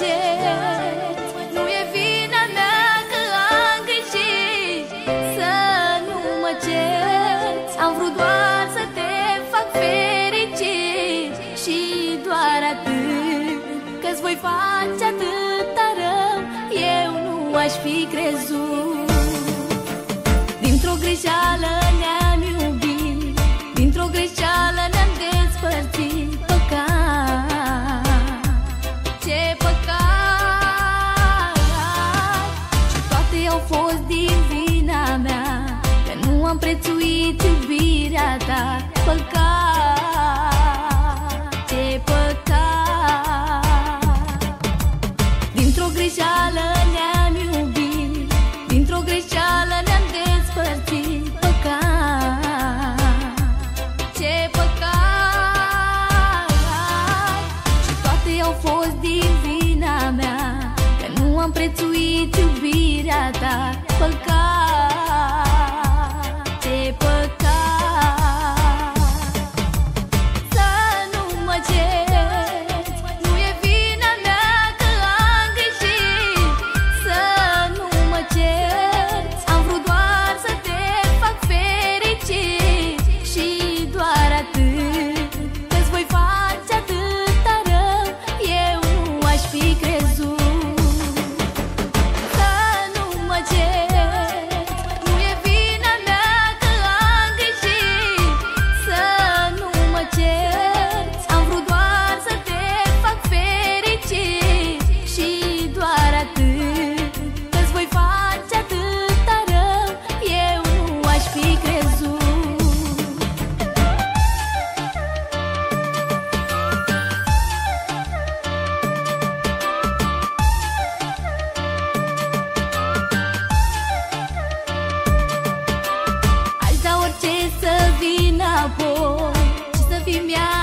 cerți. Nu e vina mea că am greșit Să nu mă cerți. Am vrut doar să te fac fericit Și doar atât Că-ți voi face atâta rău Eu nu aș fi crezut. Dintr-o greșeală am prețuit iubirea ta Păcat Ce păcat. Dintr-o greșeală ne-am iubit Dintr-o greșeală ne-am despărțit Păcat Ce păcat. Și toate au fost din vina mea Că nu am prețuit iubirea ta Păcat Aș da